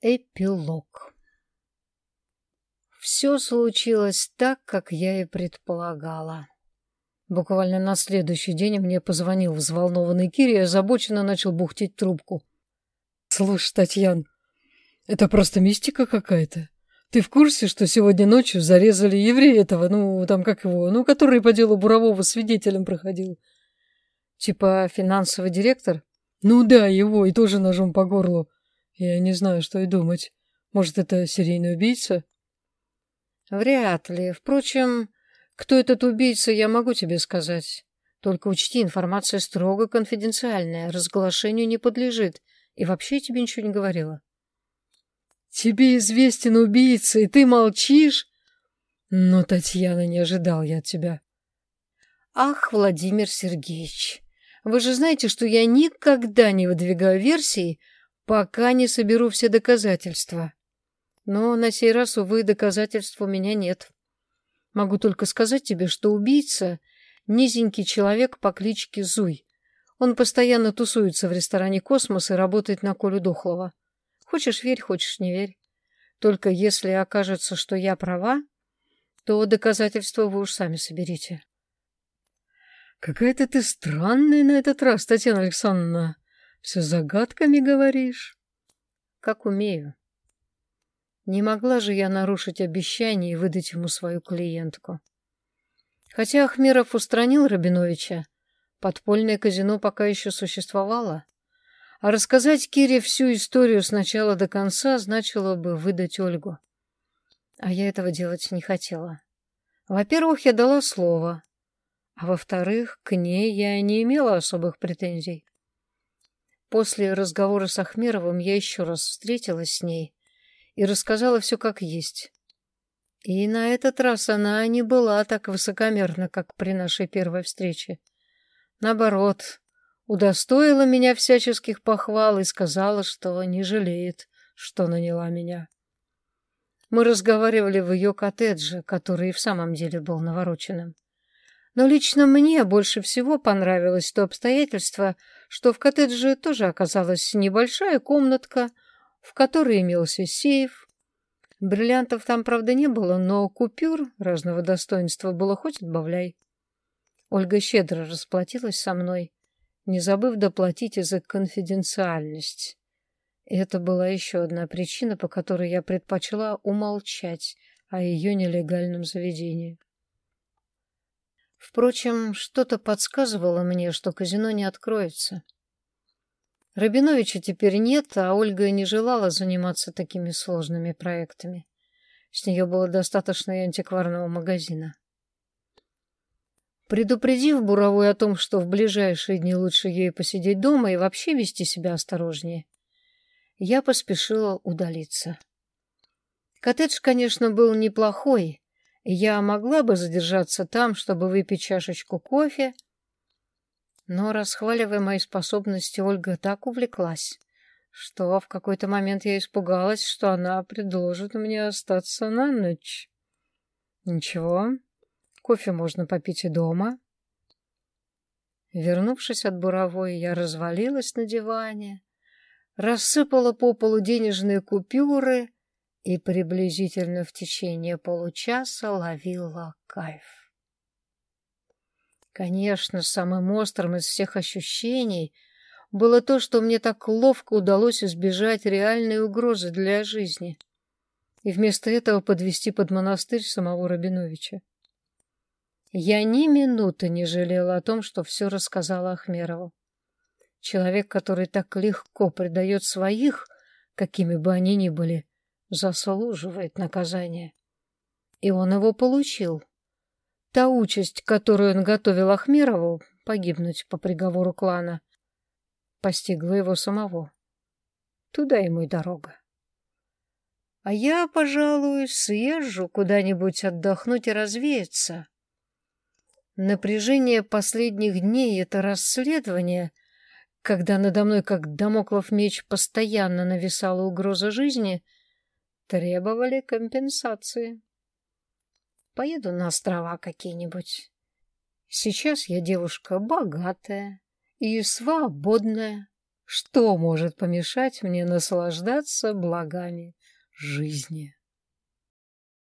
Эпилог Все случилось так, как я и предполагала. Буквально на следующий день мне позвонил взволнованный Кири и озабоченно начал бухтеть трубку. «Слушай, Татьян, это просто мистика какая-то. Ты в курсе, что сегодня ночью зарезали еврея этого, ну, там как его, ну, который по делу Бурового свидетелем проходил? Типа финансовый директор? Ну да, его, и тоже ножом по горлу. Я не знаю, что и думать. Может, это серийный убийца? Вряд ли. Впрочем, кто этот убийца, я могу тебе сказать. Только учти, информация строго конфиденциальная, разглашению не подлежит. И вообще я тебе ничего не говорила. Тебе известен убийца, и ты молчишь? Ну, Татьяна, не ожидал я от тебя. Ах, Владимир Сергеевич, вы же знаете, что я никогда не выдвигаю версии, пока не соберу все доказательства. Но на сей раз, увы, доказательств у меня нет. Могу только сказать тебе, что убийца — низенький человек по кличке Зуй. Он постоянно тусуется в ресторане «Космос» и работает на Колю Дохлова. Хочешь — верь, хочешь — не верь. Только если окажется, что я права, то доказательства вы уж сами соберите. Какая-то ты странная на этот раз, Татьяна Александровна. Все загадками говоришь. Как умею. Не могла же я нарушить обещание и выдать ему свою клиентку. Хотя Ахмеров устранил Рабиновича, подпольное казино пока еще существовало. А рассказать Кире всю историю с начала до конца значило бы выдать Ольгу. А я этого делать не хотела. Во-первых, я дала слово. А во-вторых, к ней я не имела особых претензий. После разговора с Ахмеровым я еще раз встретилась с ней и рассказала все как есть. И на этот раз она не была так высокомерна, как при нашей первой встрече. Наоборот, удостоила меня всяческих похвал и сказала, что не жалеет, что наняла меня. Мы разговаривали в ее коттедже, который и в самом деле был навороченным. Но лично мне больше всего понравилось то обстоятельство, что в коттедже тоже оказалась небольшая комнатка, в которой имелся сейф. Бриллиантов там, правда, не было, но купюр разного достоинства было хоть отбавляй. Ольга щедро расплатилась со мной, не забыв доплатить и за конфиденциальность. Это была еще одна причина, по которой я предпочла умолчать о ее нелегальном заведении. Впрочем, что-то подсказывало мне, что казино не откроется. Рабиновича теперь нет, а Ольга не желала заниматься такими сложными проектами. С нее было достаточно и антикварного магазина. Предупредив Буровой о том, что в ближайшие дни лучше ей посидеть дома и вообще вести себя осторожнее, я поспешила удалиться. Коттедж, конечно, был неплохой, я могла бы задержаться там, чтобы выпить чашечку кофе, но, расхваливая мои способности, Ольга так увлеклась, что в какой-то момент я испугалась, что она предложит мне остаться на ночь. Ничего, кофе можно попить и дома. Вернувшись от буровой, я развалилась на диване, рассыпала по полу денежные купюры и приблизительно в течение получаса ловила кайф. Конечно, самым острым из всех ощущений было то, что мне так ловко удалось избежать реальной угрозы для жизни и вместо этого подвести под монастырь самого Рабиновича. Я ни минуты не жалела о том, что все рассказала Ахмерову. Человек, который так легко предает своих, какими бы они ни были, заслуживает наказания. И он его получил. Та участь, которую он готовил Ахмерову, погибнуть по приговору клана, постигла его самого. Туда ему и дорога. А я, пожалуй, съезжу куда-нибудь отдохнуть и развеяться. Напряжение последних дней — это расследование, когда надо мной, как домоклов меч, постоянно нависала угроза жизни — требовали компенсации. Поеду на острова какие-нибудь. Сейчас я девушка богатая и свободная, Что может помешать мне наслаждаться благами жизни?